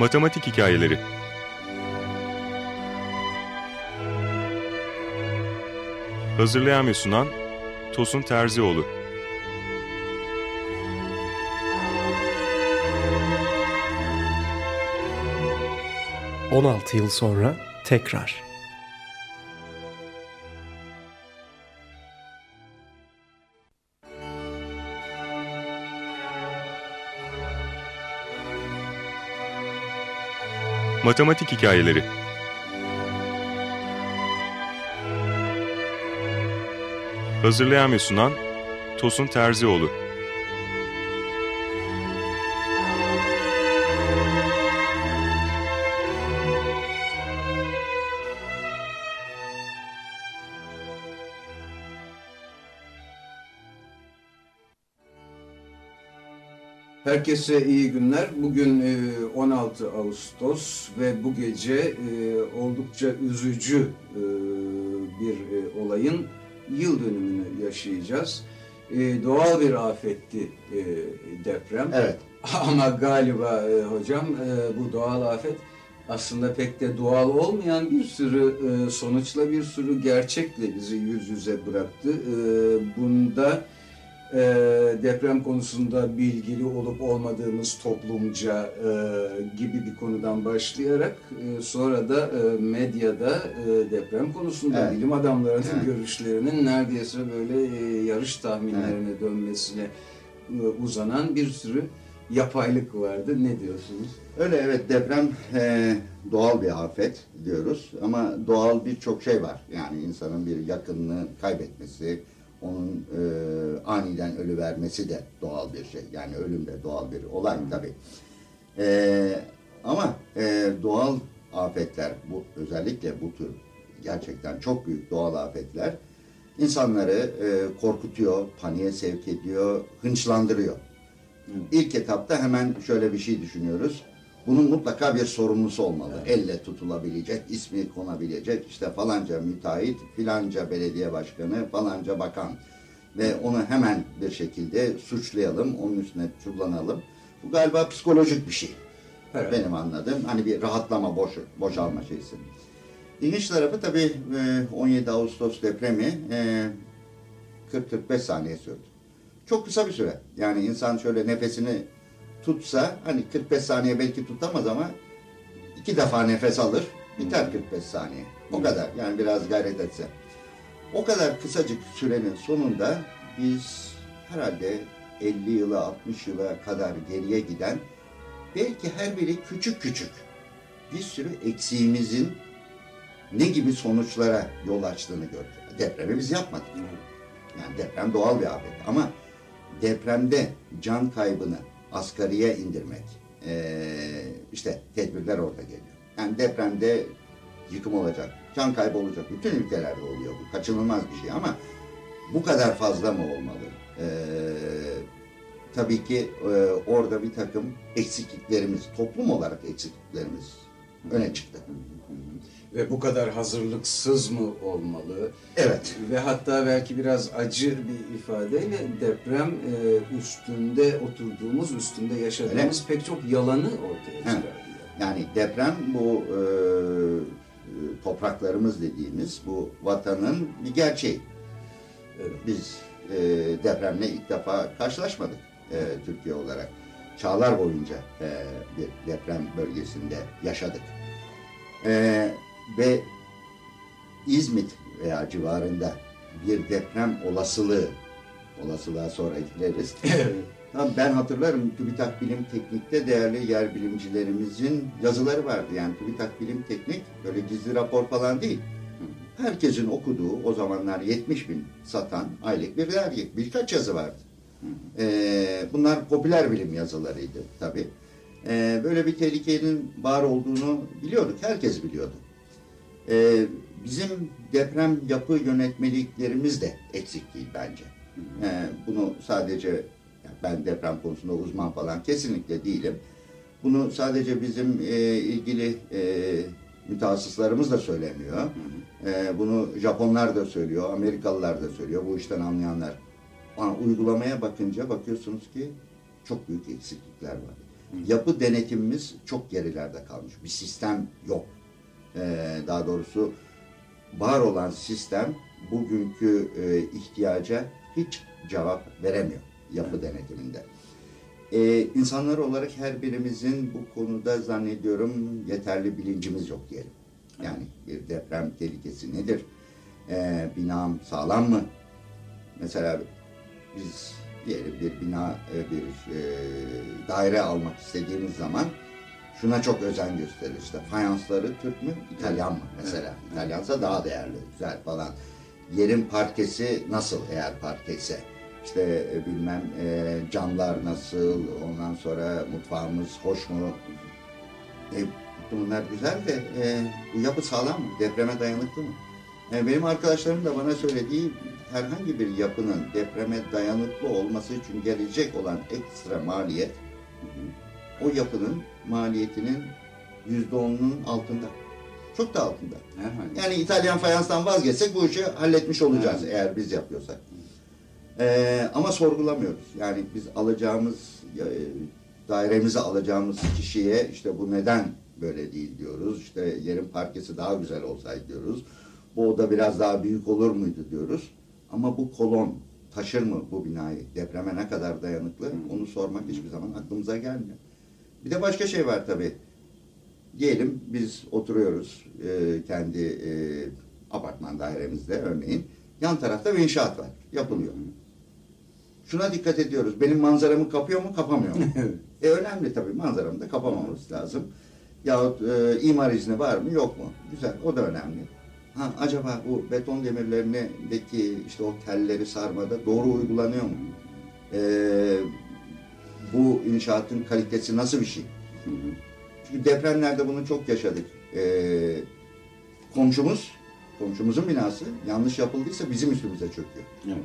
Matematik Hikayeleri Hazırlayan ve sunan Tosun Terzioğlu 16 yıl sonra tekrar. Matematik Hikayeleri. Hazırlayan ve sunan Tosun Terzioğlu Herkese iyi günler. Bugün 16 e, Ağustos ve bu gece e, oldukça üzücü e, bir olayın yıl dönümünü yaşayacağız. Doğal bir afetti deprem. Evet. Ama galiba hocam bu doğal afet aslında pek de doğal olmayan bir sürü sonuçla bir sürü gerçekle bizi yüz yüze bıraktı. Bunda e, deprem konusunda bilgili olup olmadığımız toplumca e, gibi bir konudan başlayarak e, sonra da e, medyada e, deprem konusunda evet. bilim adamlarının evet. görüşlerinin neredeyse böyle e, yarış tahminlerine evet. dönmesine e, uzanan bir sürü yapaylık vardı. Ne diyorsunuz? Öyle evet deprem e, doğal bir afet diyoruz ama doğal birçok şey var. Yani insanın bir yakınını kaybetmesi, onun e, aniden ölü vermesi de doğal bir şey. Yani ölüm de doğal bir olay tabii. E, ama e, doğal afetler, bu özellikle bu tür gerçekten çok büyük doğal afetler insanları e, korkutuyor, paniğe sevk ediyor, hınçlandırıyor. Hı. İlk etapta hemen şöyle bir şey düşünüyoruz. Bunun mutlaka bir sorumlusu olmalı. Evet. Elle tutulabilecek, ismi konabilecek, işte falanca müteahhit, filanca belediye başkanı, falanca bakan. Ve onu hemen bir şekilde suçlayalım, onun üstüne çullanalım. Bu galiba psikolojik bir şey. Evet. Benim anladığım. Hani bir rahatlama, boş, boşalma şeysi. İlginç tarafı tabii 17 Ağustos depremi 40-45 saniye sürdü. Çok kısa bir süre. Yani insan şöyle nefesini tutsa hani 45 saniye belki tutamaz ama iki defa nefes alır biter 45 saniye. O kadar yani biraz gayret etse. O kadar kısacık sürenin sonunda biz herhalde 50 yıla 60 yıla kadar geriye giden belki her biri küçük küçük bir sürü eksiğimizin ne gibi sonuçlara yol açtığını gördük. Depremi biz yapmadık. Yani deprem doğal bir afet ama depremde can kaybını asgariye indirmek. Ee, işte tedbirler orada geliyor. Yani depremde yıkım olacak, can kaybı olacak. Bütün ülkelerde oluyor bu. Kaçınılmaz bir şey ama bu kadar fazla mı olmalı? Ee, tabii ki e, orada bir takım eksikliklerimiz, toplum olarak eksikliklerimiz öne çıktı ve bu kadar hazırlıksız mı olmalı? Evet. Ve hatta belki biraz acı bir ifadeyle deprem e, üstünde oturduğumuz, üstünde yaşadığımız evet. pek çok yalanı ortaya çıkarıyor. Yani deprem bu e, topraklarımız dediğimiz bu vatanın bir gerçeği. Evet. Biz e, depremle ilk defa karşılaşmadık e, Türkiye olarak. Çağlar boyunca e, bir deprem bölgesinde yaşadık. E, ve İzmit veya civarında bir deprem olasılığı, olasılığa sonra ekleriz. Tam ben hatırlarım TÜBİTAK Bilim Teknik'te değerli yer bilimcilerimizin yazıları vardı. Yani TÜBİTAK Bilim Teknik böyle gizli rapor falan değil. Herkesin okuduğu o zamanlar 70 bin satan aylık bir dergi. Birkaç yazı vardı. Ee, bunlar popüler bilim yazılarıydı tabii. Ee, böyle bir tehlikenin var olduğunu biliyorduk. Herkes biliyordu. Ee, bizim deprem yapı yönetmeliklerimiz de eksik değil bence. Ee, bunu sadece ben deprem konusunda uzman falan kesinlikle değilim. Bunu sadece bizim e, ilgili e, mütehassıslarımız da söylemiyor. E, bunu Japonlar da söylüyor, Amerikalılar da söylüyor, bu işten anlayanlar. Ama uygulamaya bakınca bakıyorsunuz ki çok büyük eksiklikler var. Yapı denetimimiz çok gerilerde kalmış. Bir sistem yok. Ee, daha doğrusu var olan sistem bugünkü e, ihtiyaca hiç cevap veremiyor yapı denetiminde. Ee, insanlar olarak her birimizin bu konuda zannediyorum yeterli bilincimiz yok diyelim. Yani bir deprem tehlikesi nedir? Ee, binam sağlam mı? Mesela biz diyelim bir bina, e, bir e, daire almak istediğimiz zaman şuna çok özen gösterir. İşte fayansları Türk mü, İtalyan mı mesela? İtalyansa daha değerli, güzel falan. Yerin parkesi nasıl eğer parkeyse? İşte e, bilmem e, camlar nasıl, ondan sonra mutfağımız hoş mu? E, bunlar güzel de e, bu yapı sağlam mı? Depreme dayanıklı mı? E, benim arkadaşlarım da bana söylediği herhangi bir yapının depreme dayanıklı olması için gelecek olan ekstra maliyet o yapının maliyetinin yüzde onunun altında. Çok da altında. Herhalde. Yani İtalyan fayanstan vazgeçsek bu işi halletmiş olacağız Evet. eğer biz yapıyorsak. Ee, ama sorgulamıyoruz. Yani biz alacağımız e, dairemizi alacağımız kişiye işte bu neden böyle değil diyoruz. İşte yerin parkesi daha güzel olsaydı diyoruz. Bu oda biraz daha büyük olur muydu diyoruz. Ama bu kolon taşır mı bu binayı? Depreme ne kadar dayanıklı? Onu sormak hiçbir zaman aklımıza gelmiyor. Bir de başka şey var tabii. Diyelim biz oturuyoruz e, kendi e, apartman dairemizde örneğin. Yan tarafta bir inşaat var. Yapılıyor. Şuna dikkat ediyoruz. Benim manzaramı kapıyor mu kapamıyor mu? e önemli tabii manzaramı da kapamamız lazım. Yahut e, imar izni var mı yok mu? Güzel o da önemli. Ha, acaba bu beton demirlerindeki işte o telleri sarmada doğru uygulanıyor mu? E, bu inşaatın kalitesi nasıl bir şey? Çünkü depremlerde bunu çok yaşadık. Ee, komşumuz, komşumuzun binası yanlış yapıldıysa bizim üstümüze çöküyor. Evet.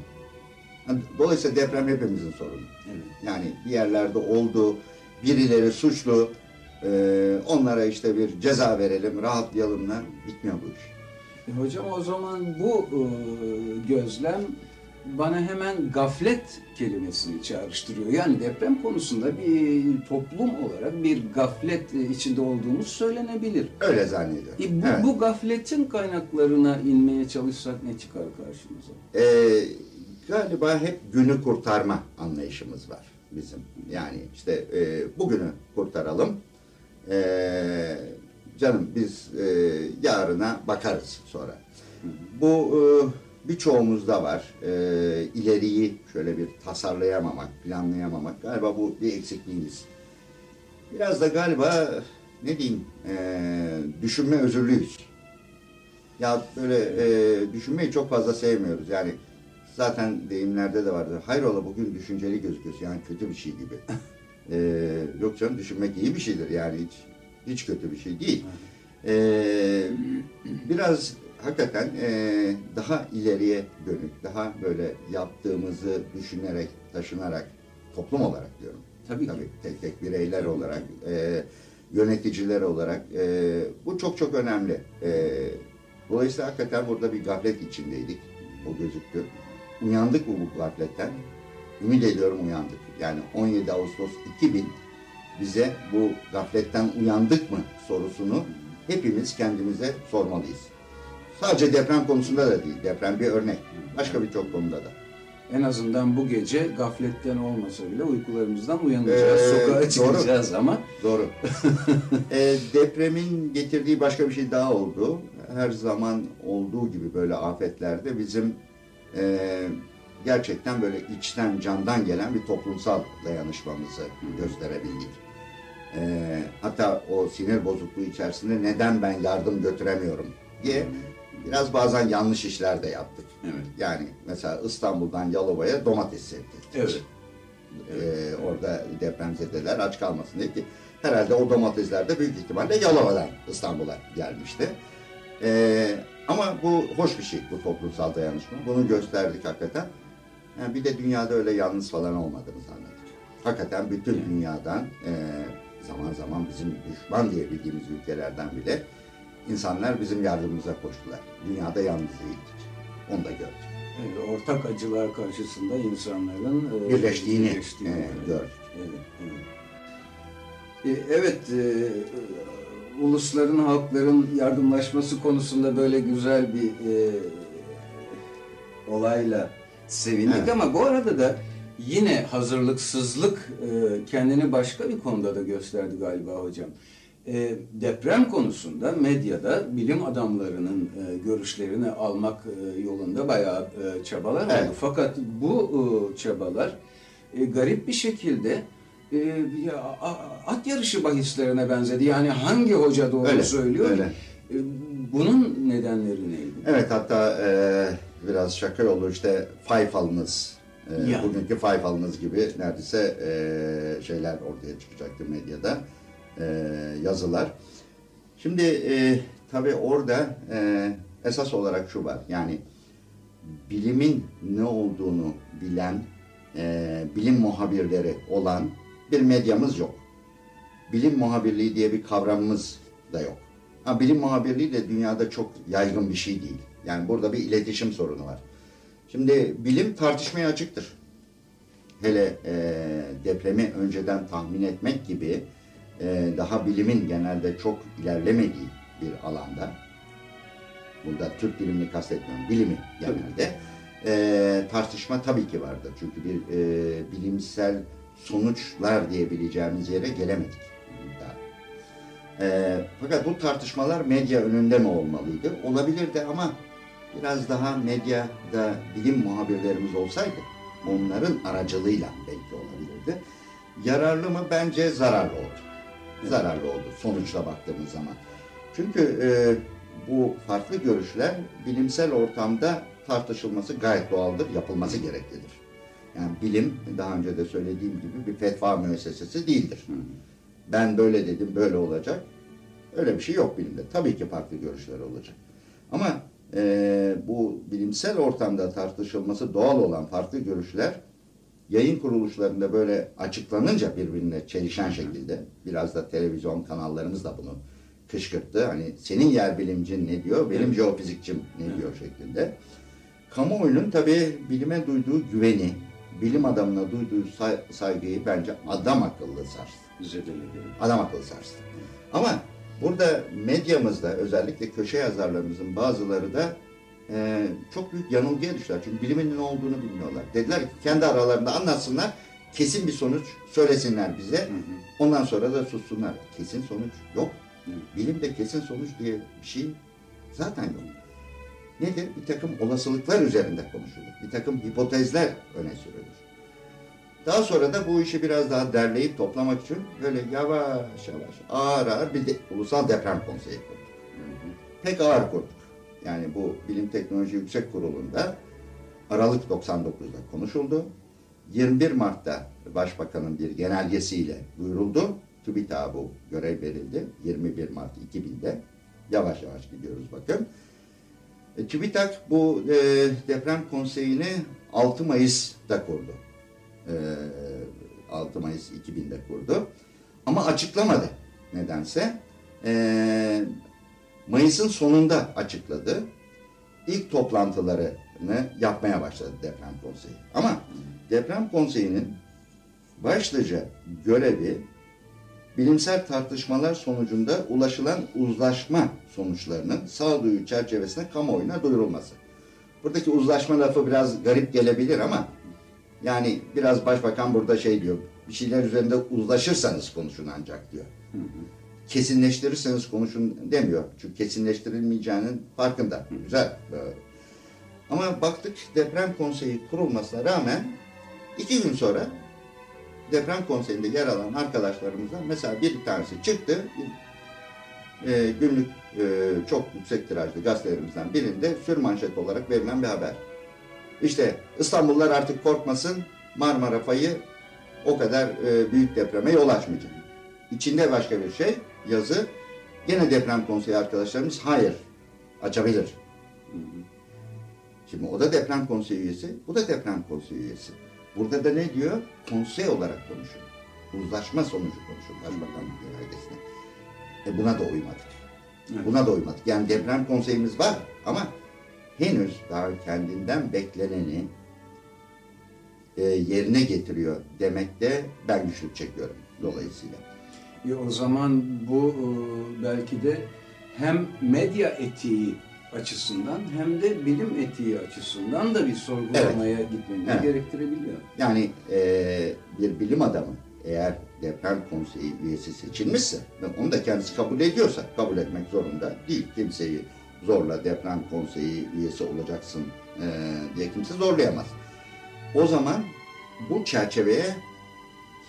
Yani Dolayısıyla deprem hepimizin sorunu. Evet. Yani bir yerlerde oldu, birileri suçlu, ee, onlara işte bir ceza verelim, rahatlayalımla bitmiyor bu iş. E, hocam o zaman bu e, gözlem bana hemen gaflet kelimesini çağrıştırıyor. Yani deprem konusunda bir toplum olarak bir gaflet e, içinde olduğumuz söylenebilir. Öyle zannediyorum. E, bu, Evet. bu gafletin kaynaklarına inmeye çalışsak ne çıkar karşımıza? Ee, galiba hep günü kurtarma anlayışımız var bizim. Yani işte e, bugünü kurtaralım. Ee, canım biz e, yarına bakarız sonra. Bu e, birçoğumuzda var. E, ileriyi şöyle bir tasarlayamamak, planlayamamak. Galiba bu bir eksikliğimiz. Biraz da galiba ne diyeyim e, düşünme özürlüyüz. Ya böyle e, düşünmeyi çok fazla sevmiyoruz. Yani zaten deyimlerde de vardır. Hayrola bugün düşünceli gözüküyorsun. Yani kötü bir şey gibi. E, yok canım düşünmek iyi bir şeydir. Yani hiç hiç kötü bir şey değil. E, biraz hakikaten e, daha ileriye dönük, daha böyle yaptığımızı düşünerek, taşınarak, toplum olarak diyorum. Tabii ki. Tabii tek tek bireyler olarak, e, yöneticiler olarak e, bu çok çok önemli. E, dolayısıyla hakikaten burada bir gaflet içindeydik. O gözüktü. Uyandık mı bu gafletten? Ümit ediyorum uyandık. Yani 17 Ağustos 2000 bize bu gafletten uyandık mı sorusunu hepimiz kendimize sormalıyız. Sadece deprem konusunda da değil. Deprem bir örnek. Başka birçok konuda da. En azından bu gece gafletten olmasa bile uykularımızdan uyanacağız. Ee, Sokağa doğru. çıkacağız ama Doğru. e, depremin getirdiği başka bir şey daha oldu. Her zaman olduğu gibi böyle afetlerde bizim e, gerçekten böyle içten candan gelen bir toplumsal dayanışmamızı gösterebildik. E, hatta o sinir bozukluğu içerisinde neden ben yardım götüremiyorum diye biraz bazen yanlış işler de yaptık. Evet. Yani mesela İstanbul'dan Yalova'ya domates sevdik. Evet. Ee, orada depremzedeler aç kalmasın diye ki herhalde o domatesler de büyük ihtimalle Yalova'dan İstanbul'a gelmişti. Ee, ama bu hoş bir şey bu toplumsal dayanışma. Bunu gösterdik hakikaten. Yani bir de dünyada öyle yalnız falan olmadığımızı anladık. Hakikaten bütün dünyadan e, zaman zaman bizim düşman diye bildiğimiz ülkelerden bile insanlar bizim yardımımıza koştular. Dünyada yalnız değildik. Onu da gördük. Evet, ortak acılar karşısında insanların e, Birleştiğini, birleştiğini, e, evet. gördük. Evet, evet. E, evet, e, ulusların, halkların yardımlaşması konusunda böyle güzel bir e, olayla sevindik Evet. ama bu arada da yine hazırlıksızlık e, kendini başka bir konuda da gösterdi galiba hocam. E, deprem konusunda medyada bilim adamlarının e, görüşlerini almak e, yolunda bayağı e, çabalar Evet. oldu. Fakat bu e, çabalar e, garip bir şekilde e, ya, at yarışı bahislerine benzedi. Yani hangi hoca doğru Öyle, söylüyor? öyle. E, bunun nedenleri neydi? Evet hatta e, biraz şaka olur işte five falınız. E, Yani. Bugünkü five falınız gibi neredeyse e, şeyler ortaya çıkacaktı medyada. E, yazılar. Şimdi e, tabii orada e, esas olarak şu var. Yani bilimin ne olduğunu bilen, e, bilim muhabirleri olan bir medyamız yok. Bilim muhabirliği diye bir kavramımız da yok. Ha, bilim muhabirliği de dünyada çok yaygın bir şey değil. Yani burada bir iletişim sorunu var. Şimdi bilim tartışmaya açıktır. Hele e, depremi önceden tahmin etmek gibi e, daha bilimin genelde çok ilerlemediği bir alanda, burada Türk bilimini kastetmiyorum, bilimi genelde, e, tartışma tabii ki vardır. Çünkü bir e, bilimsel sonuçlar diyebileceğimiz yere gelemedik daha. E, fakat bu tartışmalar medya önünde mi olmalıydı? Olabilirdi ama biraz daha medyada bilim muhabirlerimiz olsaydı onların aracılığıyla belki olabilirdi. Yararlı mı? Bence zararlı oldu. Zararlı oldu sonuçla baktığımız zaman. Çünkü e, bu farklı görüşler bilimsel ortamda tartışılması gayet doğaldır, yapılması gereklidir. Yani bilim daha önce de söylediğim gibi bir fetva müessesesi değildir. Ben böyle dedim, böyle olacak. Öyle bir şey yok bilimde. Tabii ki farklı görüşler olacak. Ama e, bu bilimsel ortamda tartışılması doğal olan farklı görüşler yayın kuruluşlarında böyle açıklanınca birbirine çelişen şekilde biraz da televizyon kanallarımız da bunu kışkırttı. Hani senin yer bilimcin ne diyor, benim jeofizikçim ne diyor şeklinde. Kamuoyunun tabii bilime duyduğu güveni, bilim adamına duyduğu say- saygıyı bence adam akıllı sarstı. Adam akıllı sarstı. Ama burada medyamızda özellikle köşe yazarlarımızın bazıları da e, çok büyük yanılgıya düştüler. Çünkü bilimin ne olduğunu bilmiyorlar. Dediler ki kendi aralarında anlatsınlar, kesin bir sonuç söylesinler bize. Ondan sonra da sussunlar. Kesin sonuç yok. Bilimde kesin sonuç diye bir şey zaten yok. Nedir? Bir takım olasılıklar üzerinde konuşulur. Bir takım hipotezler öne sürülür. Daha sonra da bu işi biraz daha derleyip toplamak için böyle yavaş yavaş ağır ağır bir de ulusal deprem konseyi kurduk. Pek ağır kurduk. Yani bu Bilim Teknoloji Yüksek Kurulu'nda Aralık 99'da konuşuldu. 21 Mart'ta Başbakanın bir genelgesiyle duyuruldu. TÜBİTAK'a bu görev verildi. 21 Mart 2000'de. Yavaş yavaş gidiyoruz bakın. E, TÜBİTAK bu e, deprem konseyini 6 Mayıs'ta kurdu. E, 6 Mayıs 2000'de kurdu. Ama açıklamadı nedense. E, Mayıs'ın sonunda açıkladı. İlk toplantılarını yapmaya başladı deprem konseyi. Ama deprem konseyinin başlıca görevi bilimsel tartışmalar sonucunda ulaşılan uzlaşma sonuçlarının sağduyu çerçevesinde kamuoyuna duyurulması. Buradaki uzlaşma lafı biraz garip gelebilir ama yani biraz başbakan burada şey diyor, bir şeyler üzerinde uzlaşırsanız konuşun ancak diyor. Kesinleştirirseniz konuşun demiyor. Çünkü kesinleştirilmeyeceğinin farkında. Güzel. Ama baktık deprem konseyi kurulmasına rağmen iki gün sonra deprem konseyinde yer alan arkadaşlarımızdan mesela bir tanesi çıktı. E, günlük e, çok yüksek tirajlı gazetelerimizden birinde sür manşet olarak verilen bir haber. İşte İstanbullular artık korkmasın Marmara fayı o kadar e, büyük depreme yol açmayacak. İçinde başka bir şey yazı. Gene deprem konseyi arkadaşlarımız hayır açabilir. Şimdi o da deprem konseyi üyesi, bu da deprem konseyi üyesi. Burada da ne diyor? Konsey olarak konuşuyor. Uzlaşma sonucu konuşuyor Başbakanlık genelgesine. E buna da uymadık. Evet. Buna da uymadık. Yani deprem konseyimiz var ama henüz daha kendinden bekleneni e, yerine getiriyor demekte ben güçlük çekiyorum dolayısıyla. E, o zaman bu e, belki de hem medya etiği açısından hem de bilim etiği açısından da bir sorgulamaya gitmemizi Evet. gerektirebiliyor. Yani e, bir bilim adamı eğer deprem konseyi üyesi seçilmişse ve onu da kendisi kabul ediyorsa kabul etmek zorunda değil. Kimseyi zorla deprem konseyi üyesi olacaksın e, diye kimse zorlayamaz. O zaman bu çerçeveye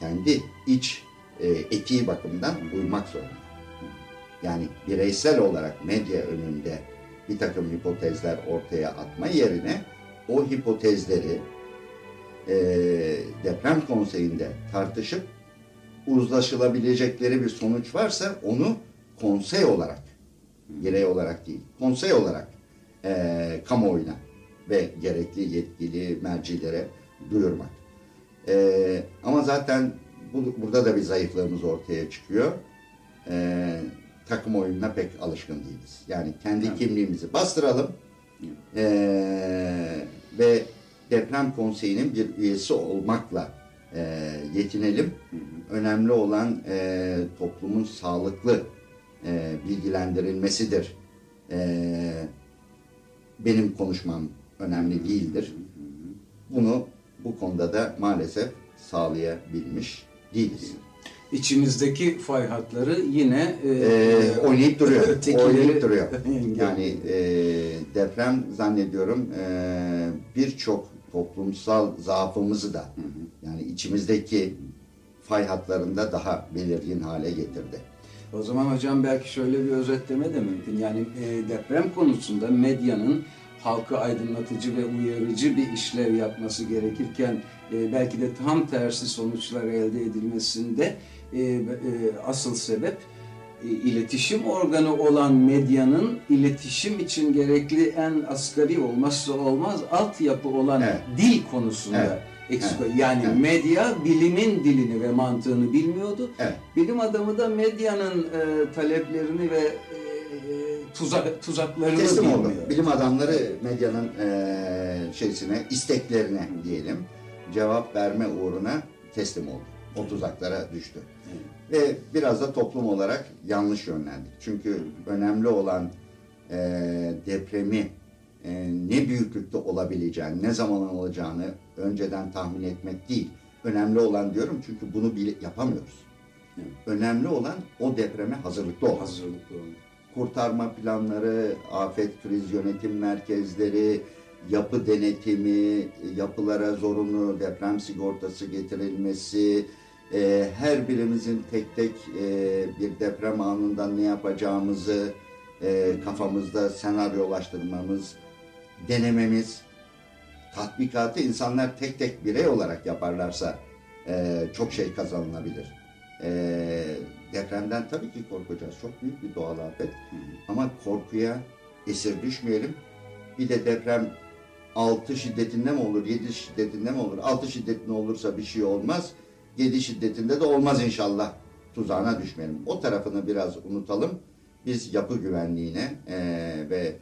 kendi iç e, etiği bakımından uymak zorunda. Yani bireysel olarak medya önünde bir takım hipotezler ortaya atma yerine o hipotezleri e, deprem konseyinde tartışıp uzlaşılabilecekleri bir sonuç varsa onu konsey olarak, birey olarak değil, konsey olarak e, kamuoyuna ve gerekli yetkili mercilere duyurmak. E, ama zaten bu, burada da bir zayıflığımız ortaya çıkıyor. E, takım oyununa pek alışkın değiliz. Yani kendi Evet. kimliğimizi bastıralım e, ve deprem konseyinin bir üyesi olmakla e, yetinelim. Önemli olan e, toplumun sağlıklı e, bilgilendirilmesidir. E, benim konuşmam önemli değildir. Bunu bu konuda da maalesef sağlayabilmiş değiliz. İçimizdeki fay hatları yine e, E, oynayıp duruyor. ötekileri oynayıp duruyor. Yani e, deprem zannediyorum e, birçok toplumsal zaafımızı da yani içimizdeki fay hatlarında daha belirgin hale getirdi. O zaman hocam belki şöyle bir özetleme de mümkün. Yani e, deprem konusunda medyanın halkı aydınlatıcı ve uyarıcı bir işlev yapması gerekirken e, belki de tam tersi sonuçlar elde edilmesinde e, e, asıl sebep e, iletişim organı olan medyanın iletişim için gerekli en asgari olmazsa olmaz altyapı olan Evet. dil konusunda Evet. eksik. Evet. Yani Evet. medya bilimin dilini ve mantığını bilmiyordu. Evet. Bilim adamı da medyanın e, taleplerini ve e, tuzak tuzaklarını Teslim oldu. bilmiyor. Bilim adamları medyanın e, şeysine, isteklerine diyelim cevap verme uğruna teslim oldu. O tuzaklara düştü. Ve biraz da toplum olarak yanlış yönlendik. Çünkü önemli olan e, depremi e, ne büyüklükte olabileceğini, ne zaman olacağını önceden tahmin etmek değil. Önemli olan diyorum çünkü bunu bile yapamıyoruz. Evet. Önemli olan o depreme hazırlıklı olmak Hazırlıklı olun. Kurtarma planları, afet kriz yönetim merkezleri, yapı denetimi, yapılara zorunlu deprem sigortası getirilmesi, e, her birimizin tek tek e, bir deprem anında ne yapacağımızı e, kafamızda senaryolaştırmamız, denememiz, tatbikatı insanlar tek tek birey olarak yaparlarsa e, çok şey kazanılabilir. E, depremden tabii ki korkacağız. Çok büyük bir doğal afet. Ama korkuya esir düşmeyelim. Bir de deprem 6 şiddetinde mi olur, 7 şiddetinde mi olur? 6 şiddetinde olursa bir şey olmaz. 7 şiddetinde de olmaz inşallah. Tuzağına düşmeyelim. O tarafını biraz unutalım. Biz yapı güvenliğine eee, ve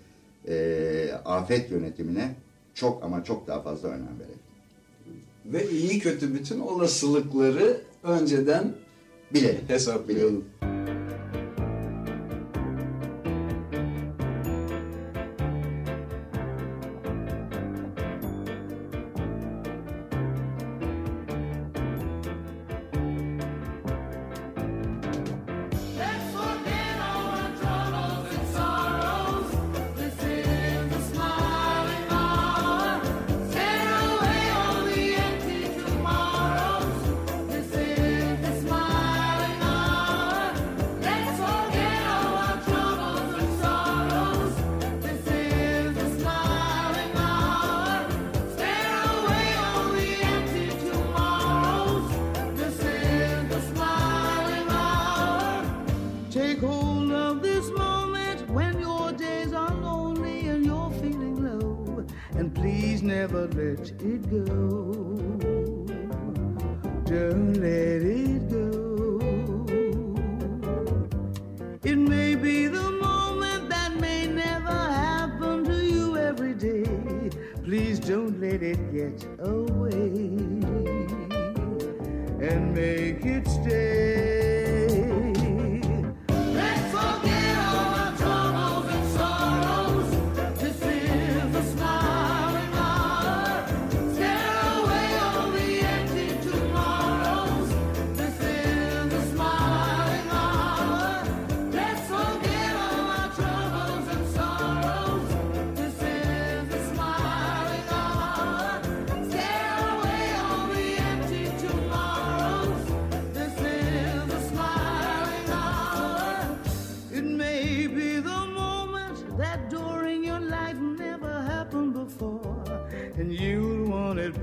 eee, afet yönetimine çok ama çok daha fazla önem verelim. Ve iyi kötü bütün olasılıkları önceden Bilel. Eso, Bilel. Never let it go. Don't let it go. It may be the moment that may never happen to you every day. Please don't let it get away and make it stay.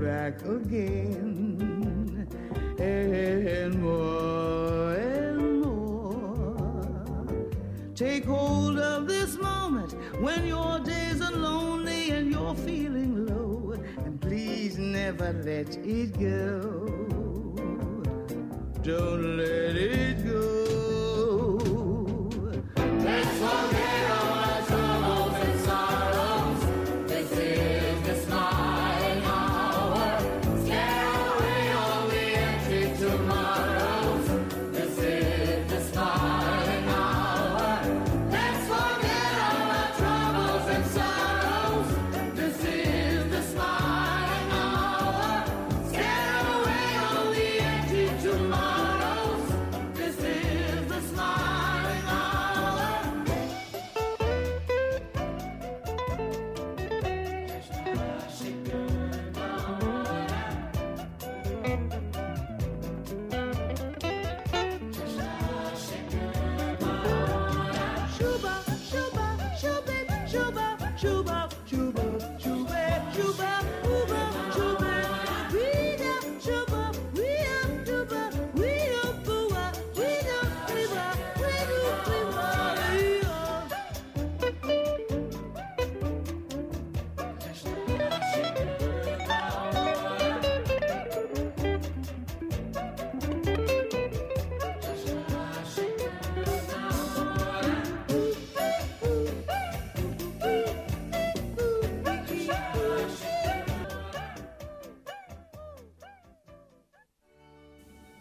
Back again. And more and more. Take hold of this moment when your days are lonely and you're feeling low. And please never let it go.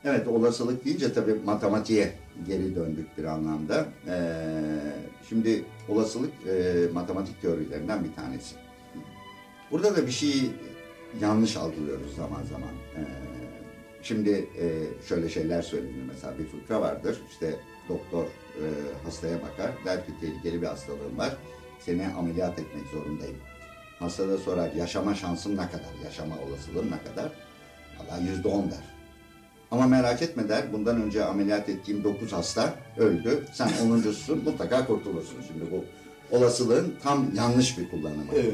Evet olasılık deyince tabii matematiğe geri döndük bir anlamda. Ee, şimdi olasılık e, matematik teorilerinden bir tanesi. Burada da bir şeyi yanlış algılıyoruz zaman zaman. Ee, şimdi e, şöyle şeyler söylenir mesela bir fıkra vardır. İşte doktor e, hastaya bakar der ki tehlikeli bir hastalığım var. Seni ameliyat etmek zorundayım. Hasta da sorar yaşama şansım ne kadar, yaşama olasılığım ne kadar? Valla yüzde on der. Ama merak etme der, bundan önce ameliyat ettiğim 9 hasta öldü. Sen 10.susun, mutlaka kurtulursun. Şimdi bu olasılığın tam yanlış bir kullanımı. Evet.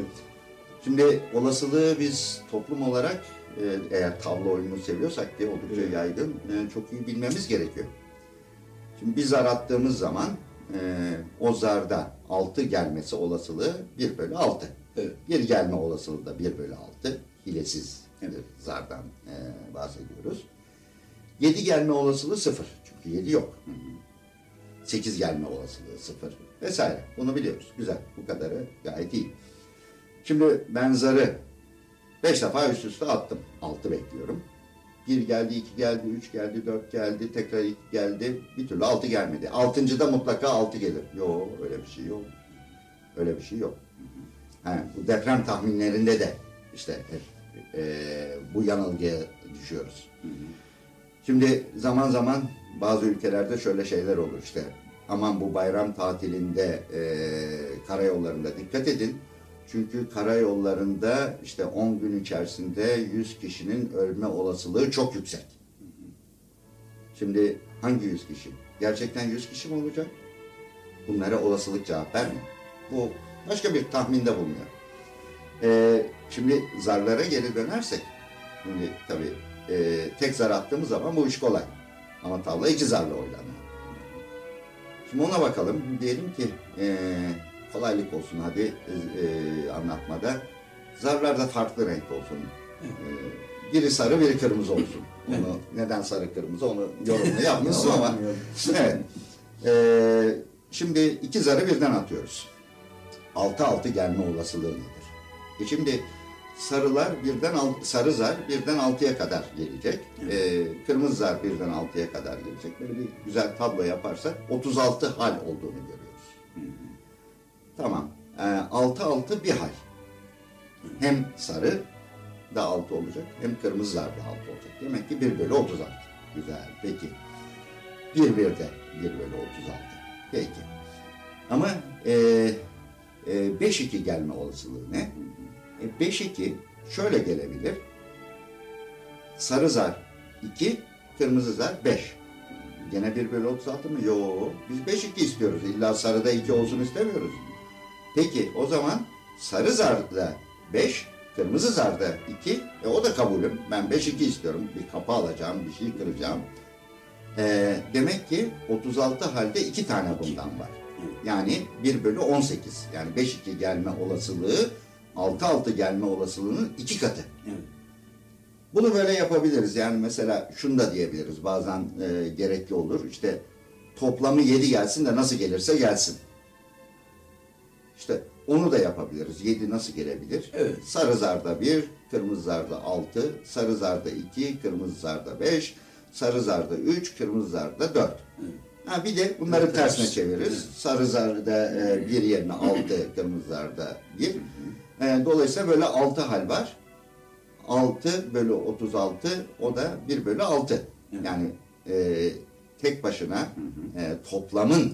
Şimdi olasılığı biz toplum olarak e, eğer tavla oyununu seviyorsak diye oldukça Evet. yaygın, e, çok iyi bilmemiz gerekiyor. Şimdi bir zar attığımız zaman e, o zarda 6 gelmesi olasılığı 1 bölü 6. Evet. Bir gelme olasılığı da 1 bölü 6. Hilesiz bir zardan e, bahsediyoruz. 7 gelme olasılığı 0. Çünkü 7 yok. 8 gelme olasılığı 0 vesaire. Bunu biliyoruz. Güzel. Bu kadarı gayet iyi. Şimdi ben zarı 5 defa üst üste attım. 6 bekliyorum. 1 geldi, 2 geldi, 3 geldi, 4 geldi, tekrar 2 geldi. Bir türlü 6 gelmedi. 6. mutlaka 6 gelir. Yok öyle bir şey yok. Öyle bir şey yok. Ha, bu deprem tahminlerinde de işte e, bu yanılgıya düşüyoruz. Şimdi zaman zaman bazı ülkelerde şöyle şeyler olur işte. Aman bu bayram tatilinde e, karayollarında dikkat edin. Çünkü karayollarında işte 10 gün içerisinde 100 kişinin ölme olasılığı çok yüksek. Şimdi hangi 100 kişi? Gerçekten 100 kişi mi olacak? Bunlara olasılık cevap vermiyor. Bu başka bir tahminde bulunuyor. Ee, şimdi zarlara geri dönersek, şimdi tabii e, tek zar attığımız zaman bu iş kolay. Ama tavla iki zarla oynanıyor. Şimdi ona bakalım. Diyelim ki e, kolaylık olsun hadi e, anlatmada. Zarlar da farklı renk olsun. E, biri sarı biri kırmızı olsun. Onu neden sarı kırmızı onu yorumunu yapmıyorum ama. Evet. Ee, şimdi iki zarı birden atıyoruz. Altı altı gelme olasılığı nedir? E şimdi sarılar birden alt, sarı zar birden altıya kadar gelecek. Ee, kırmızı zar birden altıya kadar gelecek. Böyle bir güzel tablo yaparsak 36 hal olduğunu görüyoruz. Tamam. Ee, altı altı bir hal. Hem sarı da altı olacak hem kırmızı zar da altı olacak. Demek ki 1 bölü 36. Güzel. Peki. 1 1 de 1 bölü 36. Peki. Ama e, e, 5-2 gelme olasılığı ne? E, 5-2 şöyle gelebilir. Sarı zar 2, kırmızı zar 5. Gene 1 bölü 36 mı? Yo, biz 5-2 istiyoruz. İlla sarıda 2 olsun istemiyoruz. Peki o zaman sarı zarda 5, Kırmızı zarda 2. E, o da kabulüm. Ben 5-2 istiyorum. Bir kapı alacağım, bir şey kıracağım. E, demek ki 36 halde 2 tane bundan var. Yani 1 bölü 18. Yani 5-2 gelme olasılığı 6-6 gelme olasılığının 2 katı. Evet. Bunu böyle yapabiliriz. Yani mesela şunu da diyebiliriz. Bazen e, gerekli olur. İşte toplamı 7 gelsin de nasıl gelirse gelsin. İşte onu da yapabiliriz. 7 nasıl gelebilir? Evet. Sarı zarda 1, kırmızı zarda 6, sarı zarda 2, kırmızı zarda 5, sarı zarda 3, kırmızı zarda 4. Ha, bir de bunları Evet, tersine ters. çeviririz. Evet. Sarı zarda 1 yerine 6, kırmızı zarda 1. E, dolayısıyla böyle 6 hal var. 6 bölü 36 o da 1 bölü 6. Evet. Yani e, tek başına e, toplamın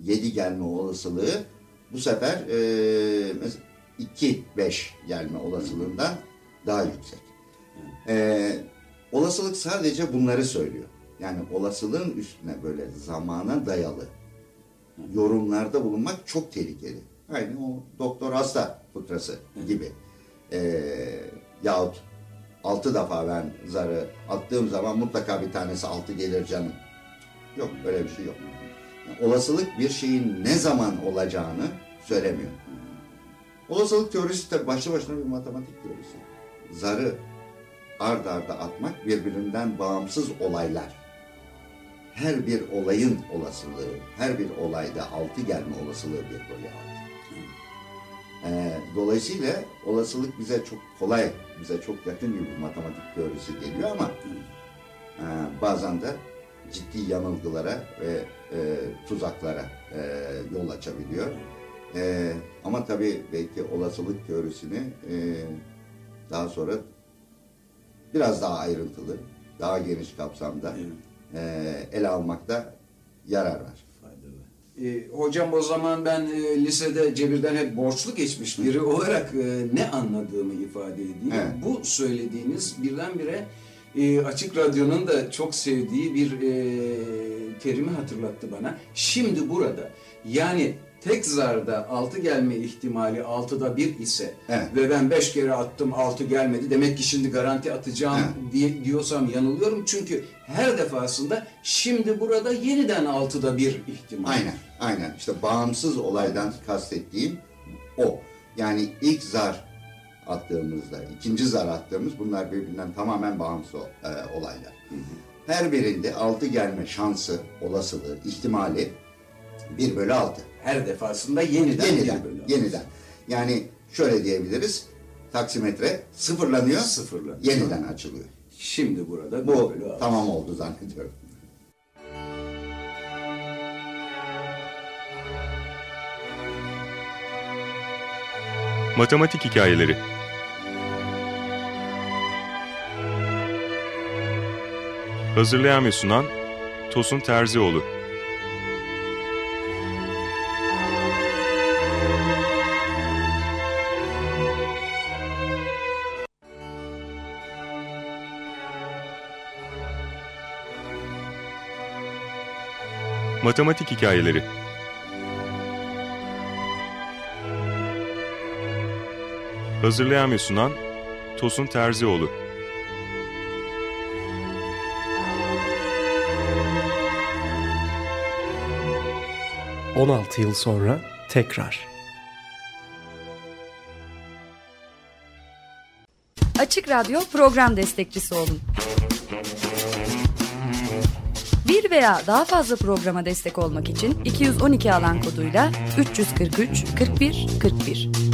7 gelme olasılığı bu sefer e, 2-5 gelme olasılığından daha yüksek. E, olasılık sadece bunları söylüyor. Yani olasılığın üstüne böyle zamana dayalı yorumlarda bulunmak çok tehlikeli. Aynı o doktor hasta fıkrası gibi. Ee, yahut altı defa ben zarı attığım zaman mutlaka bir tanesi altı gelir canım. Yok böyle bir şey yok. Yani olasılık bir şeyin ne zaman olacağını söylemiyor. Olasılık teorisi tabii başlı başına bir matematik teorisi. Zarı ard arda atmak birbirinden bağımsız olaylar her bir olayın olasılığı, her bir olayda altı gelme olasılığı bir altı. Ee, dolayısıyla olasılık bize çok kolay, bize çok yakın gibi matematik teorisi geliyor ama e, bazen de ciddi yanılgılara ve e, tuzaklara e, yol açabiliyor. E, ama tabii belki olasılık teorisini e, daha sonra biraz daha ayrıntılı, daha geniş kapsamda e, ele almakta yarar var. E, hocam o zaman ben e, lisede cebirden hep borçlu geçmiş biri olarak e, ne anladığımı ifade edeyim. Evet. Bu söylediğiniz birdenbire e, Açık Radyo'nun da çok sevdiği bir e, terimi hatırlattı bana. Şimdi burada yani tek zarda 6 gelme ihtimali 6'da 1 ise Evet. ve ben 5 kere attım 6 gelmedi demek ki şimdi garanti atacağım Evet. diye diyorsam yanılıyorum. Çünkü her defasında şimdi burada yeniden 6'da 1 ihtimal. Aynen, aynen. İşte bağımsız olaydan kastettiğim o. Yani ilk zar attığımızda, ikinci zar attığımız bunlar birbirinden tamamen bağımsız e, olaylar. Her birinde altı gelme şansı, olasılığı, ihtimali 1 bölü 6. Her defasında yeniden, Yeniden, bir bölü altı. yeniden. Yani şöyle diyebiliriz, taksimetre sıfırlanıyor, Sıfırlanıyor. yeniden açılıyor. Şimdi burada Bu 1 bölü 6. tamam oldu zannediyorum. Matematik hikayeleri. Hazırlayan ve sunan Tosun Terzioğlu. Matematik hikayeleri. Hazırlayan ve sunan Tosun Terzioğlu. Hı. 16 yıl sonra tekrar. Açık Radyo program destekçisi olun. Bir veya daha fazla programa destek olmak için 212 alan koduyla 343 41 41.